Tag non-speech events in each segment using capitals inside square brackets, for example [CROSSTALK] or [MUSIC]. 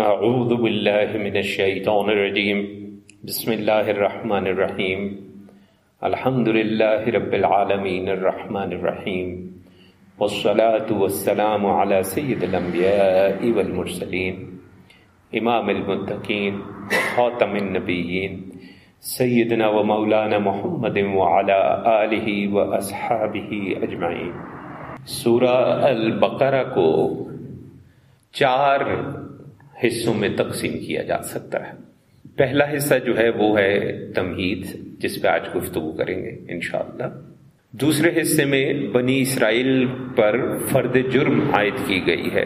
اعوذ باللہ من الشیطان الرجیم۔ بسم اللہ الرحمن الرحیم۔ الحمد للہ رب العالمین الرحمن الرحیم۔ والصلاة والسلام على سید الانبیاء والمرسلین۔ امام المتقین، خاتم النبیین۔ سیدنا و مولانا محمد وعلى آلہ و اصحابہ اجمعین۔ سورہ البقرہ کو چار حصوں میں تقسیم کیا جا سکتا ہے۔ پہلا حصہ جو ہے وہ ہے تمہید، جس پہ آج گفتگو کریں گے انشاءاللہ۔ دوسرے حصے میں بنی اسرائیل پر فرد جرم عائد کی گئی ہے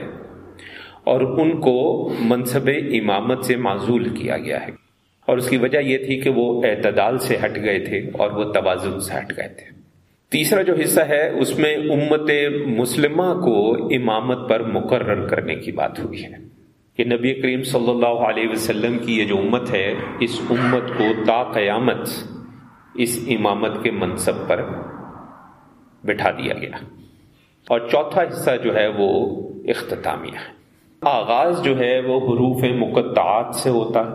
اور ان کو منصب امامت سے معذول کیا گیا ہے۔ اور اس کی وجہ یہ تھی کہ وہ اعتدال سے ہٹ گئے تھے اور وہ توازن سے ہٹ گئے تھے۔ تیسرا جو حصہ ہے، اس میں امت مسلمہ کو امامت پر مقرر کرنے کی بات ہوئی ہے۔ کہ نبی کریم صلی اللہ علیہ وسلم کی یہ جو امت ہے، اس امت کو تا قیامت اس امامت کے منصب پر بٹھا دیا گیا۔ اور چوتھا حصہ جو ہے وہ اختتامیہ ہے۔ آغاز جو ہے وہ حروف مقطعات سے ہوتا ہے۔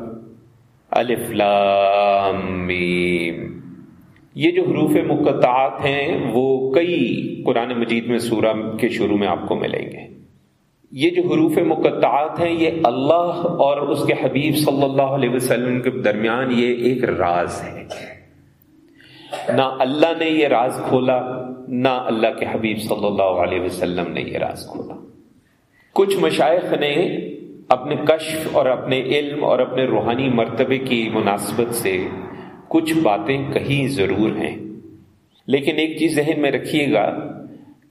الف، لام، میم۔ یہ جو حروف مقطعات ہیں، وہ کئی قرآن مجید میں سورہ کے شروع میں آپ کو ملیں گے۔ یہ جو حروف مقطعات ہیں، یہ اللہ اور اس کے حبیب صلی اللہ علیہ وسلم کے درمیان یہ ایک راز ہے۔ نہ اللہ نے یہ راز کھولا، نہ اللہ کے حبیب صلی اللہ علیہ وسلم نے یہ راز کھولا۔ کچھ مشائق نے اپنے کشف اور اپنے علم اور اپنے روحانی مرتبے کی مناسبت سے کچھ باتیں کہیں ضرور ہیں۔ لیکن ایک چیز ذہن میں رکھیے گا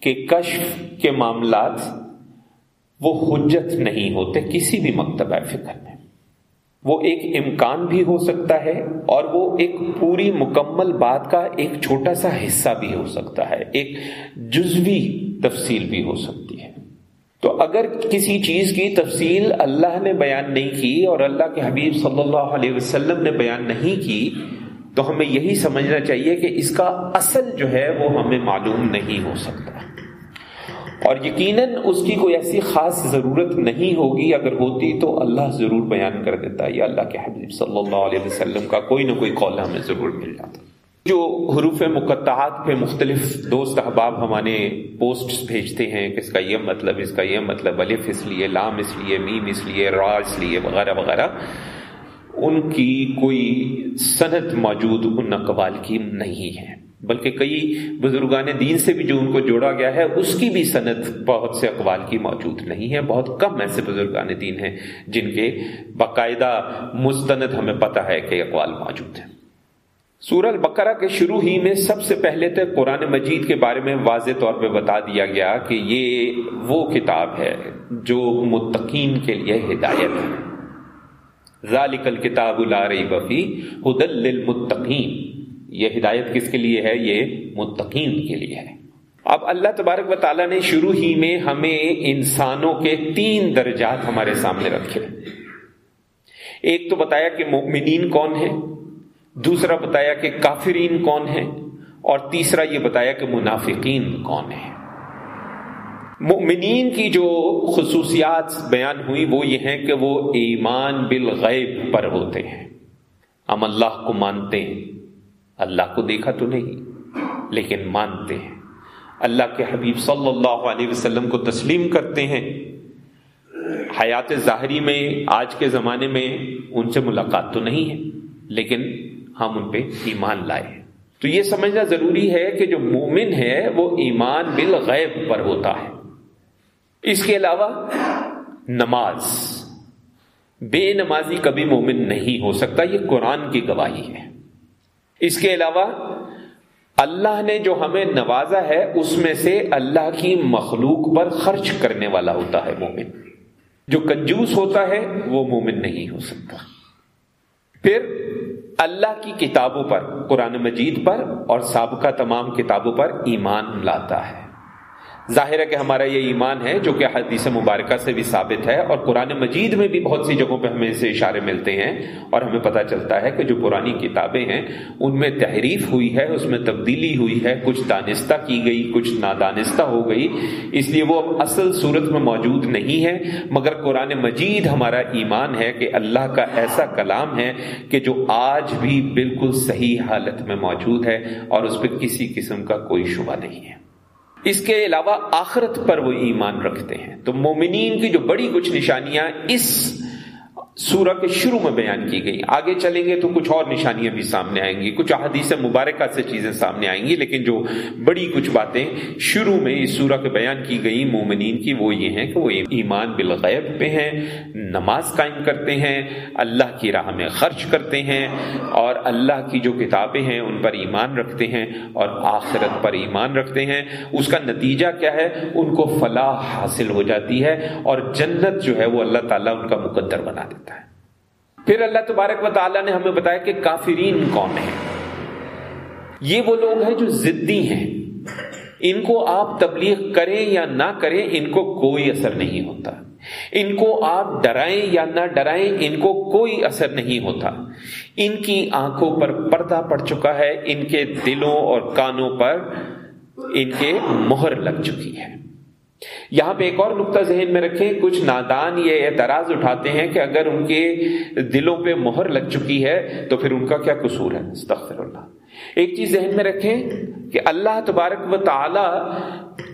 کہ کشف کے معاملات وہ حجت نہیں ہوتے، کسی بھی مکتبہ فکر میں۔ وہ ایک امکان بھی ہو سکتا ہے اور وہ ایک پوری مکمل بات کا ایک چھوٹا سا حصہ بھی ہو سکتا ہے، ایک جزوی تفصیل بھی ہو سکتی ہے۔ تو اگر کسی چیز کی تفصیل اللہ نے بیان نہیں کی اور اللہ کے حبیب صلی اللہ علیہ وسلم نے بیان نہیں کی، تو ہمیں یہی سمجھنا چاہیے کہ اس کا اصل جو ہے وہ ہمیں معلوم نہیں ہو سکتا۔ اور یقیناً اس کی کوئی ایسی خاص ضرورت نہیں ہوگی، اگر ہوتی تو اللہ ضرور بیان کر دیتا، یا اللہ کے حبیب صلی اللہ علیہ وسلم کا کوئی نہ کوئی قول ہمیں ضرور مل جاتا۔ جو حروف مقطعات پہ مختلف دوست احباب ہمارے پوسٹ بھیجتے ہیں، کہ اس کا یہ مطلب اس کا یہ مطلب الف اس لیے، لام اس لیے، میم اس لیے، را اس لیے، وغیرہ وغیرہ، ان کی کوئی صنعت موجود ان اقوال کی نہیں ہے۔ بلکہ کئی بزرگان دین سے بھی جو ان کو جوڑا گیا ہے، اس کی بھی صنعت بہت سے اقوال کی موجود نہیں ہے۔ بہت کم ایسے بزرگان دین ہیں جن کے باقاعدہ مستند ہمیں پتہ ہے کہ اقوال موجود ہیں۔ سورہ البقرہ کے شروع ہی میں سب سے پہلے تو قرآن مجید کے بارے میں واضح طور پہ بتا دیا گیا کہ یہ وہ کتاب ہے جو متقین کے لیے ہدایت ہے۔ ذالک الکتاب لا ریب فی ہدل للمتقین۔ یہ ہدایت کس کے لیے ہے؟ یہ متقین کے لیے ہے۔ اب اللہ تبارک و تعالیٰ نے شروع ہی میں ہمیں انسانوں کے تین درجات ہمارے سامنے رکھے۔ ایک تو بتایا کہ مؤمنین کون ہیں، دوسرا بتایا کہ کافرین کون ہیں، اور تیسرا یہ بتایا کہ منافقین کون ہیں۔ مؤمنین کی جو خصوصیات بیان ہوئی وہ یہ ہیں کہ وہ ایمان بالغیب پر ہوتے ہیں۔ ہم اللہ کو مانتے ہیں۔ اللہ کو دیکھا تو نہیں، لیکن مانتے ہیں۔ اللہ کے حبیب صلی اللہ علیہ وسلم کو تسلیم کرتے ہیں۔ حیات ظاہری میں، آج کے زمانے میں ان سے ملاقات تو نہیں ہے، لیکن ہم ان پہ ایمان لائے تو یہ سمجھنا ضروری ہے کہ جو مومن ہے، وہ ایمان بالغیب پر ہوتا ہے۔ اس کے علاوہ، نماز۔ بے نمازی کبھی مومن نہیں ہو سکتا، یہ قرآن کی گواہی ہے۔ اس کے علاوہ اللہ نے جو ہمیں نوازا ہے، اس میں سے اللہ کی مخلوق پر خرچ کرنے والا ہوتا ہے مومن۔ جو کنجوس ہوتا ہے، وہ مومن نہیں ہو سکتا۔ پھر اللہ کی کتابوں پر، قرآن مجید پر اور سابقہ تمام کتابوں پر ایمان لاتا ہے۔ ظاہر ہے کہ ہمارا یہ ایمان ہے، جو کہ حدیث مبارکہ سے بھی ثابت ہے اور قرآن مجید میں بھی بہت سی جگہوں پہ ہمیں اسے اشارے ملتے ہیں اور ہمیں پتہ چلتا ہے کہ جو پرانی کتابیں ہیں، ان میں تحریف ہوئی ہے، اس میں تبدیلی ہوئی ہے، کچھ دانستہ کی گئی، کچھ نادانستہ ہو گئی۔ اس لیے وہ اب اصل صورت میں موجود نہیں ہے، مگر قرآن مجید ہمارا ایمان ہے کہ اللہ کا ایسا کلام ہے کہ جو آج بھی بالکل صحیح حالت میں موجود ہے اور اس پہ کسی قسم کا کوئی شبہ نہیں ہے۔ اس کے علاوہ آخرت پر وہ ایمان رکھتے ہیں۔ تو مومنین کی جو بڑی کچھ نشانیاں اس سورہ کے شروع میں بیان کی گئی۔ آگے چلیں گے تو کچھ اور نشانیاں بھی سامنے آئیں گی۔ کچھ احادیث مبارکہ سے چیزیں سامنے آئیں گی، لیکن جو بڑی کچھ باتیں شروع میں اس سورہ کے بیان کی گئی مومنین کی، وہ یہ ہیں کہ وہ ایمان بالغیب پہ ہیں، نماز قائم کرتے ہیں، اللہ کی راہ میں خرچ کرتے ہیں اور اللہ کی جو کتابیں ہیں ان پر ایمان رکھتے ہیں اور آخرت پر ایمان رکھتے ہیں۔ اس کا نتیجہ کیا ہے؟ ان کو فلاح حاصل ہو جاتی ہے اور جنت جو ہے وہ اللہ تعالیٰ ان کا مقدر بنا دیتا ہے۔ پھر اللہ تبارک و تعالیٰ نے ہمیں بتایا کہ کافرین کون ہیں؟ یہ وہ لوگ ہیں جو ضدی ہیں۔ ان کو آپ تبلیغ کریں یا نہ کریں، ان کو کوئی اثر نہیں ہوتا۔ ان کو آپ ڈرائیں یا نہ ڈرائیں، ان کو کوئی اثر نہیں ہوتا۔ ان کی آنکھوں پر پردہ پڑ چکا ہے، ان کے دلوں اور کانوں پر ان کے مہر لگ چکی ہے۔ یہاں پہ ایک اور نقطہ ذہن میں رکھیں، کچھ نادان یہ اعتراض اٹھاتے ہیں کہ اگر ان کے دلوں پہ مہر لگ چکی ہے تو پھر ان کا کیا قصور ہے؟ استغفر اللہ۔ ایک چیز ذہن میں رکھیں کہ اللہ تبارک و تعالی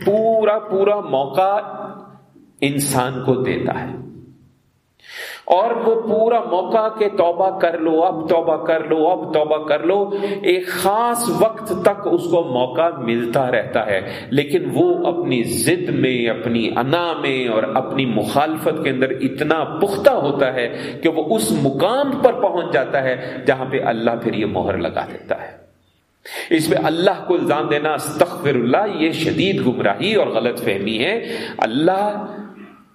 پورا پورا موقع انسان کو دیتا ہے۔ اور وہ پورا موقع کے توبہ کر لو، اب توبہ کر لو، اب توبہ کر لو، ایک خاص وقت تک اس کو موقع ملتا رہتا ہے۔ لیکن وہ اپنی ضد میں، اپنی انا میں اور اپنی مخالفت کے اندر اتنا پختہ ہوتا ہے کہ وہ اس مقام پر پہنچ جاتا ہے جہاں پہ اللہ پھر یہ مہر لگا دیتا ہے۔ اس میں اللہ کو الزام دینا، استغفر اللہ، یہ شدید گمراہی اور غلط فہمی ہے۔ اللہ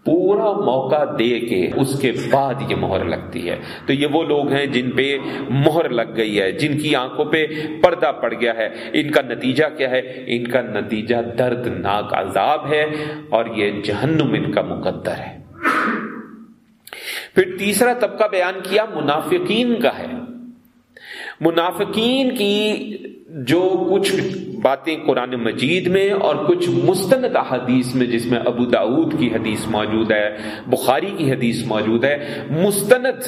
پورا موقع دے کے اس کے بعد یہ مہر لگتی ہے۔ تو یہ وہ لوگ ہیں جن پہ مہر لگ گئی ہے، جن کی آنکھوں پہ پردہ پڑ گیا ہے۔ ان کا نتیجہ کیا ہے؟ ان کا نتیجہ دردناک عذاب ہے اور یہ جہنم ان کا مقدر ہے۔ پھر تیسرا طبقہ بیان کیا، منافقین کا ہے۔ منافقین کی جو کچھ باتیں قرآن مجید میں اور کچھ مستند احادیث میں، جس میں ابو داود کی حدیث موجود ہے، بخاری کی حدیث موجود ہے، مستند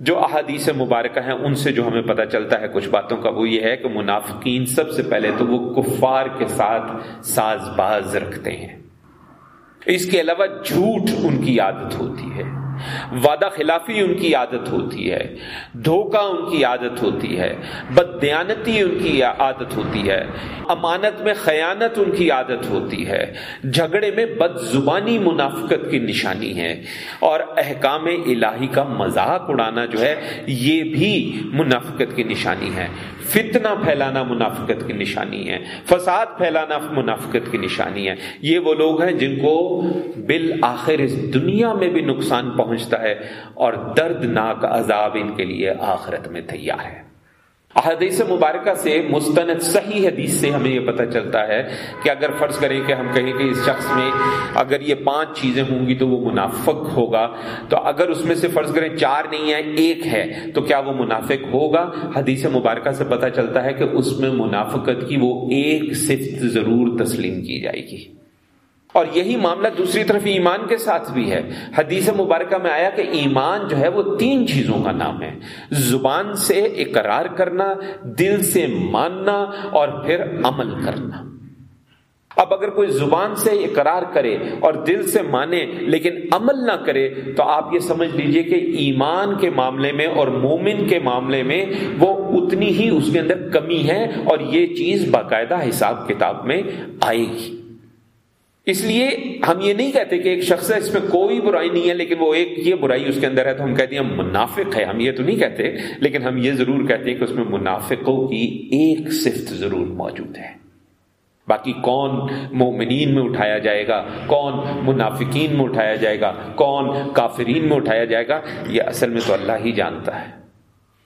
جو احادیث مبارکہ ہیں، ان سے جو ہمیں پتہ چلتا ہے کچھ باتوں کا، وہ یہ ہے کہ منافقین سب سے پہلے تو وہ کفار کے ساتھ ساز باز رکھتے ہیں۔ اس کے علاوہ جھوٹ ان کی عادت ہوتی ہے۔ وعدہ خلافی ان کی عادت ہوتی ہے، دھوکہ ان کی عادت ہوتی ہے بدیانتی ان کی عادت ہوتی ہے، امانت میں خیانت ان کی عادت ہوتی ہے، جھگڑے میں بد زبانی منافقت کی نشانی ہے، اور احکام الہی کا مذاق اڑانا جو ہے، یہ بھی منافقت کی نشانی ہے۔ فتنہ پھیلانا منافقت کی نشانی ہے، فساد پھیلانا منافقت کی نشانی ہے۔ یہ وہ لوگ ہیں جن کو بالآخر اس دنیا میں بھی نقصان پہنچ پہنچتا ہے اور دردناک عذاب ان کے لیے آخرت میں تیار ہے۔ احادیث مبارکہ سے مستند صحیح حدیث سے ہمیں یہ پتہ چلتا ہے کہ اگر فرض کریں کہ ہم کہیں کہ اس شخص میں اگر یہ پانچ چیزیں ہوں گی تو وہ منافق ہوگا۔ تو اگر اس میں سے فرض کریں چار نہیں ہے ایک ہے، تو کیا وہ منافق ہوگا؟ حدیث مبارکہ سے پتہ چلتا ہے کہ اس میں منافقت کی وہ ایک صفت ضرور تسلیم کی جائے گی۔ اور یہی معاملہ دوسری طرف ایمان کے ساتھ بھی ہے۔ حدیث مبارکہ میں آیا کہ ایمان جو ہے وہ تین چیزوں کا نام ہے۔ زبان سے اقرار کرنا، دل سے ماننا اور پھر عمل کرنا۔ اب اگر کوئی زبان سے اقرار کرے اور دل سے مانے لیکن عمل نہ کرے تو آپ یہ سمجھ لیجیے کہ ایمان کے معاملے میں اور مومن کے معاملے میں وہ اتنی ہی اس کے اندر کمی ہے اور یہ چیز باقاعدہ حساب کتاب میں آئے گی۔ اس لیے ہم یہ نہیں کہتے کہ ایک شخص ہے، اس میں کوئی برائی نہیں ہے، لیکن وہ ایک یہ برائی اس کے اندر ہے تو ہم کہتے ہیں منافق ہے ہم یہ تو نہیں کہتے، لیکن ہم یہ ضرور کہتے ہیں کہ اس میں منافقوں کی ایک صفت ضرور موجود ہے۔ باقی کون مومنین میں اٹھایا جائے گا؟ کون منافقین میں اٹھایا جائے گا؟ کون کافرین میں اٹھایا جائے گا؟ یہ اصل میں تو اللہ ہی جانتا ہے۔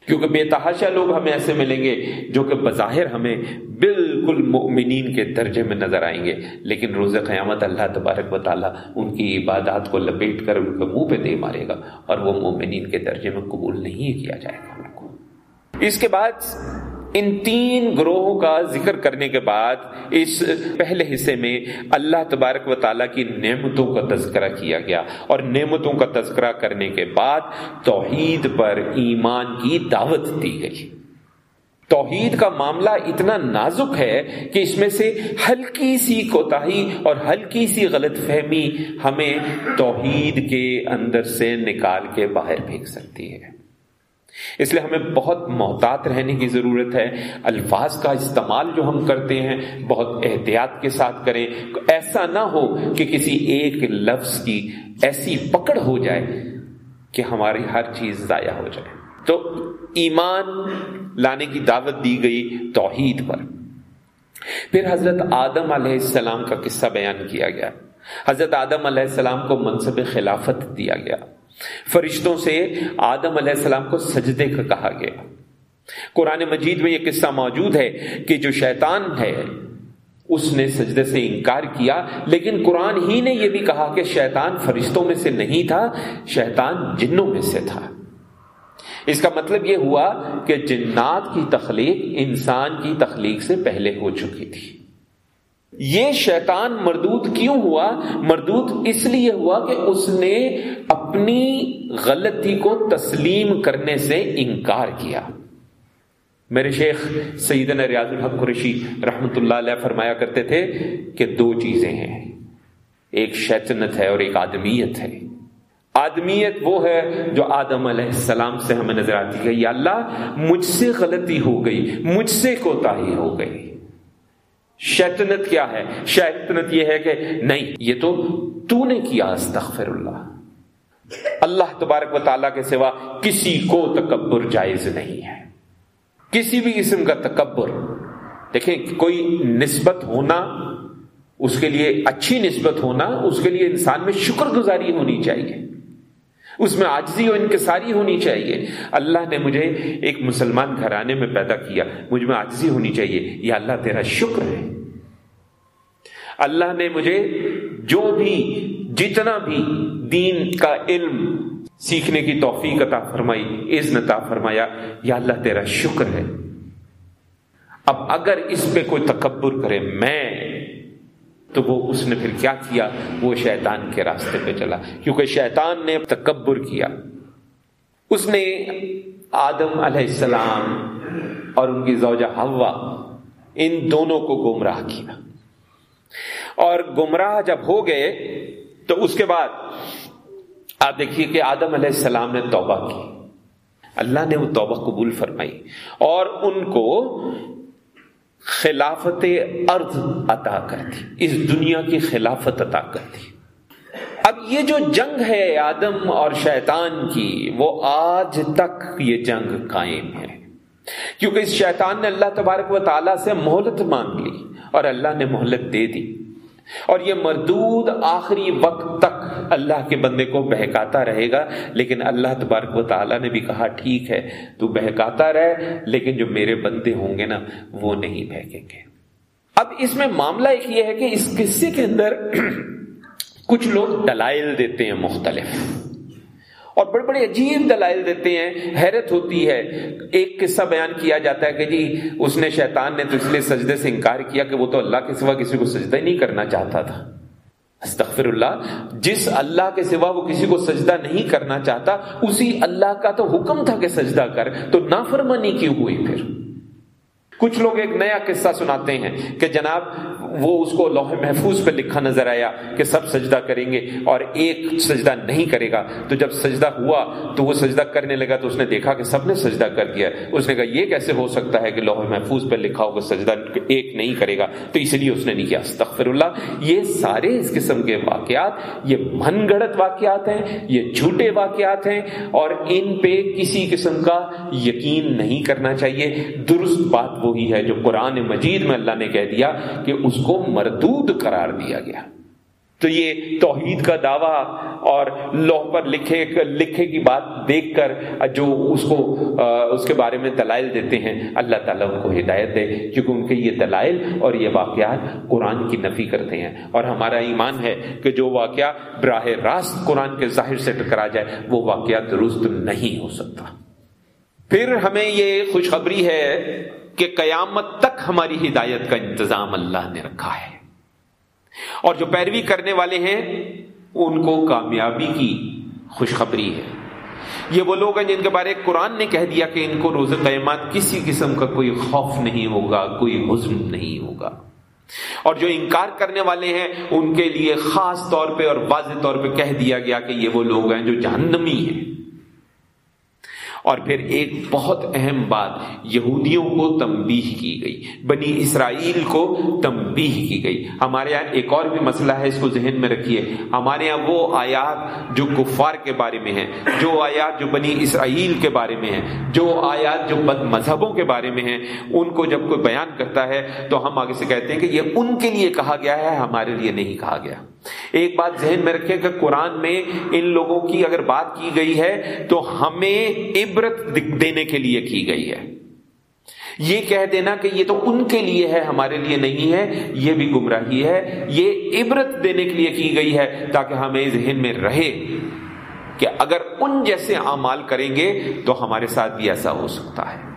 کیونکہ بے تحاشا لوگ ہمیں ایسے ملیں گے جو کہ بظاہر ہمیں بالکل مؤمنین کے درجے میں نظر آئیں گے۔ لیکن روز قیامت اللہ تبارک و تعالیٰ ان کی عبادات کو لپیٹ کر ان کے منہ پہ دے مارے گا اور وہ مومنین کے درجے میں قبول نہیں کیا جائے گا۔ ان کو اس کے بعد ان تین گروہوں کا ذکر کرنے کے بعد اس پہلے حصے میں اللہ تبارک و تعالیٰ کی نعمتوں کا تذکرہ کیا گیا اور نعمتوں کا تذکرہ کرنے کے بعد توحید پر ایمان کی دعوت دی گئی۔ توحید کا معاملہ اتنا نازک ہے کہ اس میں سے ہلکی سی کوتاہی اور ہلکی سی غلط فہمی ہمیں توحید کے اندر سے نکال کے باہر پھینک سکتی ہے۔ اس لیے ہمیں بہت محتاط رہنے کی ضرورت ہے، الفاظ کا استعمال جو ہم کرتے ہیں، بہت احتیاط کے ساتھ کریں۔ ایسا نہ ہو کہ کسی ایک لفظ کی ایسی پکڑ ہو جائے کہ ہماری ہر چیز ضائع ہو جائے۔ تو ایمان لانے کی دعوت دی گئی توحید پر۔ پھر حضرت آدم علیہ السلام کا قصہ بیان کیا گیا۔ حضرت آدم علیہ السلام کو منصب خلافت دیا گیا۔ فرشتوں سے آدم علیہ السلام کو سجدے کا کہا گیا۔ قرآن مجید میں یہ قصہ موجود ہے کہ جو شیطان ہے، اس نے سجدے سے انکار کیا، لیکن قرآن ہی نے یہ بھی کہا کہ شیطان فرشتوں میں سے نہیں تھا، شیطان جنوں میں سے تھا۔ اس کا مطلب یہ ہوا کہ جنات کی تخلیق انسان کی تخلیق سے پہلے ہو چکی تھی۔ یہ شیطان مردود کیوں ہوا؟ مردود اس لیے ہوا کہ اس نے اپنی غلطی کو تسلیم کرنے سے انکار کیا۔ میرے شیخ سیدنا ریاض الحق قرشی رحمت اللہ علیہ فرمایا کرتے تھے کہ دو چیزیں ہیں۔ ایک شیطنت ہے اور ایک آدمیت ہے۔ آدمیت وہ ہے جو آدم علیہ السلام سے ہمیں نظر آتی ہے، یا اللہ مجھ سے غلطی ہو گئی، مجھ سے کوتا ہو گئی۔ شیطنت کیا ہے؟ شیطنت یہ ہے کہ نہیں، یہ تو تو نے کیا استغفر اللہ اللہ تبارک و تعالیٰ کے سوا کسی کو تکبر جائز نہیں ہے۔ کسی بھی قسم کا تکبر۔ دیکھیں، کوئی نسبت ہونا، اس کے لیے اچھی نسبت ہونا، اس کے لیے انسان میں شکر گزاری ہونی چاہیے۔ اس میں آجزی و انکساری ہونی چاہیے۔ اللہ نے مجھے ایک مسلمان گھرانے میں پیدا کیا۔ مجھ میں آجزی ہونی چاہیے۔ یہ اللہ، تیرا شکر ہے۔ اللہ نے مجھے جو بھی، جتنا بھی دین کا علم سیکھنے کی توفیق عطا فرمائی عزن عطا فرمایا، یا اللہ، تیرا شکر ہے۔ اب اگر اس پہ کوئی تکبر کرے، میں تو وہ اس نے پھر کیا کیا؟ وہ شیطان کے راستے پہ چلا۔ کیونکہ شیطان نے تکبر کیا۔ اس نے آدم علیہ السلام اور ان کی زوجہ ہوا ان دونوں کو گمراہ کیا۔ اور گمراہ جب ہو گئے، تو اس کے بعد آپ دیکھیے کہ آدم علیہ السلام نے توبہ کی۔ اللہ نے وہ توبہ قبول فرمائی اور ان کو خلافت ارض عطا کر دی اس دنیا کی خلافت عطا کر دی اب یہ جو جنگ ہے آدم اور شیطان کی، وہ آج تک یہ جنگ قائم ہے۔ کیونکہ اس شیطان نے اللہ تبارک و تعالیٰ سے مہلت مانگ لی اور اللہ نے مہلت دے دی۔ اور یہ مردود آخری وقت تک اللہ کے بندے کو بہکاتا رہے گا۔ لیکن اللہ تبارک و تعالیٰ نے بھی کہا، ٹھیک ہے، تو بہکاتا رہے لیکن جو میرے بندے ہوں گے نا، وہ نہیں بہکیں گے۔ اب اس میں معاملہ ایک یہ ہے کہ اس قصے کے اندر [CLEARS THROAT] کچھ لوگ دلائل دیتے ہیں مختلف۔ اور بڑے بڑے عجیب دلائل دیتے ہیں، حیرت ہوتی ہے۔ ایک قصہ بیان کیا جاتا ہے کہ جی اس نے شیطان نے تو اس لیے سجدے سے انکار کیا کہ وہ تو اللہ کے سوا کسی کو سجدہ ہی نہیں کرنا چاہتا تھا۔ استغفر اللہ جس اللہ کے سوا وہ کسی کو سجدہ نہیں کرنا چاہتا، اسی اللہ کا تو حکم تھا کہ سجدہ کر، تو نافرمانی کیوں ہوئی پھر؟ کچھ لوگ ایک نیا قصہ سناتے ہیں کہ جناب وہ اس کو لوہے محفوظ پہ لکھا نظر آیا کہ سب سجدہ کریں گے اور ایک سجدہ نہیں کرے گا۔ تو جب سجدہ ہوا تو وہ سجدہ کرنے لگا تو اس نے دیکھا کہ سب نے سجدہ کر دیا اس نے کہا، یہ کیسے ہو سکتا ہے کہ لوہے محفوظ پہ لکھا ہوگا سجدہ ایک نہیں کرے گا؟ تو اس لیے اس نے نہیں کیا۔ استغفر اللہ، یہ سارے اس قسم کے واقعات، یہ من گڑت واقعات ہیں، یہ جھوٹے واقعات ہیں اور ان پہ کسی قسم کا یقین نہیں کرنا چاہیے۔ درست بات وہی ہے جو قرآن مجید میں اللہ نے کہہ دیا کہ اس کو مردود قرار دیا گیا۔ تو یہ توحید کا دعویٰ اور لوہ پر لکھے لکھے کی بات دیکھ کر جو اس کو اس کے بارے میں دلائل دیتے ہیں، اللہ تعالیٰ ان کو ہدایت دے، کیونکہ ان کے یہ دلائل اور یہ واقعات قرآن کی نفی کرتے ہیں۔ اور ہمارا ایمان ہے کہ جو واقعہ براہ راست قرآن کے ظاہر سے ٹکرا جائے، وہ واقعہ درست نہیں ہو سکتا۔ پھر ہمیں یہ خوشخبری ہے کہ قیامت تک ہماری ہدایت کا انتظام اللہ نے رکھا ہے۔ اور جو پیروی کرنے والے ہیں، ان کو کامیابی کی خوشخبری ہے۔ یہ وہ لوگ ہیں جن کے بارے قرآن نے کہہ دیا کہ ان کو روز قیامات کسی قسم کا کوئی خوف نہیں ہوگا، کوئی حزن نہیں ہوگا۔ اور جو انکار کرنے والے ہیں، ان کے لیے خاص طور پہ اور واضح طور پہ کہہ دیا گیا کہ یہ وہ لوگ ہیں جو جہنمی ہیں۔ اور پھر ایک بہت اہم بات، یہودیوں کو تنبیہ کی گئی، بنی اسرائیل کو تنبیہ کی گئی۔ ہمارے یہاں ایک اور بھی مسئلہ ہے، اس کو ذہن میں رکھیے۔ ہمارے یہاں وہ آیات جو کفار کے بارے میں ہیں، جو آیات جو بنی اسرائیل کے بارے میں ہیں، جو آیات جو بد مذہبوں کے بارے میں ہیں، ان کو جب کوئی بیان کرتا ہے تو ہم آگے سے کہتے ہیں کہ یہ ان کے لیے کہا گیا ہے، ہمارے لیے نہیں کہا گیا۔ ایک بات ذہن میں رکھیں کہ قرآن میں ان لوگوں کی اگر بات کی گئی ہے تو ہمیں عبرت دینے کے لیے کی گئی ہے۔ یہ کہہ دینا کہ یہ تو ان کے لیے ہے، ہمارے لیے نہیں ہے، یہ بھی گمراہی ہے۔ یہ عبرت دینے کے لیے کی گئی ہے تاکہ ہمیں ذہن میں رہے کہ اگر ان جیسے اعمال کریں گے تو ہمارے ساتھ بھی ایسا ہو سکتا ہے۔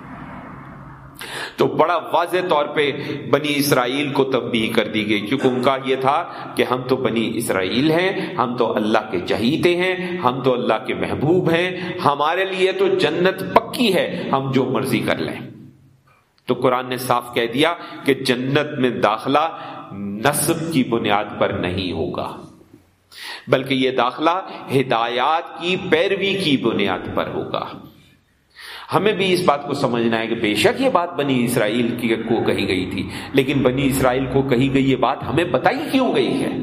تو بڑا واضح طور پہ بنی اسرائیل کو تبدیل کر دی گئی۔ کیونکہ ان کا یہ تھا کہ ہم تو بنی اسرائیل ہیں، ہم تو اللہ کے جہیتے ہیں، ہم تو اللہ کے محبوب ہیں، ہمارے لیے تو جنت پکی ہے، ہم جو مرضی کر لیں۔ تو قرآن نے صاف کہہ دیا کہ جنت میں داخلہ نصب کی بنیاد پر نہیں ہوگا، بلکہ یہ داخلہ ہدایات کی پیروی کی بنیاد پر ہوگا۔ ہمیں بھی اس بات کو سمجھنا ہے کہ بے شک یہ بات بنی اسرائیل کی کو کہی گئی تھی، لیکن بنی اسرائیل کو کہی گئی یہ بات ہمیں بتائی کیوں گئی ہے؟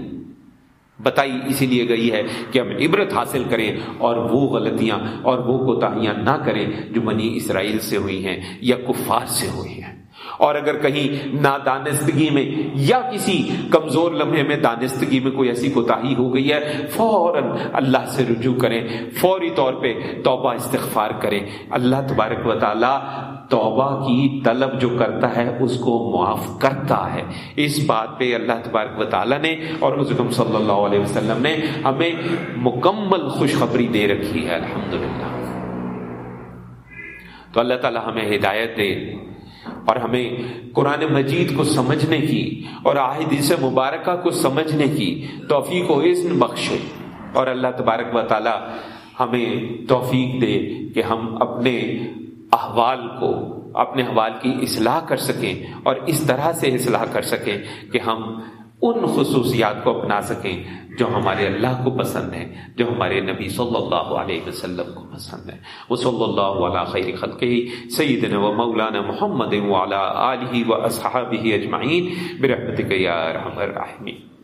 بتائی اسی لیے گئی ہے کہ ہم عبرت حاصل کریں اور وہ غلطیاں اور وہ کوتاہیاں نہ کریں جو بنی اسرائیل سے ہوئی ہیں یا کفار سے ہوئی ہیں۔ اور اگر کہیں نادانستگی میں یا کسی کمزور لمحے میں دانستگی میں کوئی ایسی کوتا ہو گئی ہے، فوراً اللہ سے رجوع کریں، فوری طور پہ توبہ استغفار کریں۔ اللہ تبارک و تعالی توبہ کی طلب جو کرتا ہے، اس کو معاف کرتا ہے۔ اس بات پہ اللہ تبارک و تعالیٰ نے اور حضرت صلی اللہ علیہ وسلم نے ہمیں مکمل خوشخبری دے رکھی ہے، الحمدللہ۔ تو اللہ تعالیٰ ہمیں ہدایت دے۔ اور ہمیں قرآن مجید کو سمجھنے کی اور آحدیث مبارکہ کو سمجھنے کی توفیق و عزن بخشے اور اللہ تبارک و تعالی ہمیں توفیق دے کہ ہم اپنے احوال کو، اپنے احوال کی اصلاح کر سکیں اور اس طرح سے اصلاح کر سکیں کہ ہم ان خصوصیات کو اپنا سکیں جو ہمارے اللہ کو پسند ہے جو ہمارے نبی صلی اللہ علیہ وسلم کو پسند ہے وہ صلی اللہ علیہ خیر خلق سیدنا و مولانا محمد وعلی آلہ و اصحابہ اجمعین۔ برحمتک یا رحم الرحمین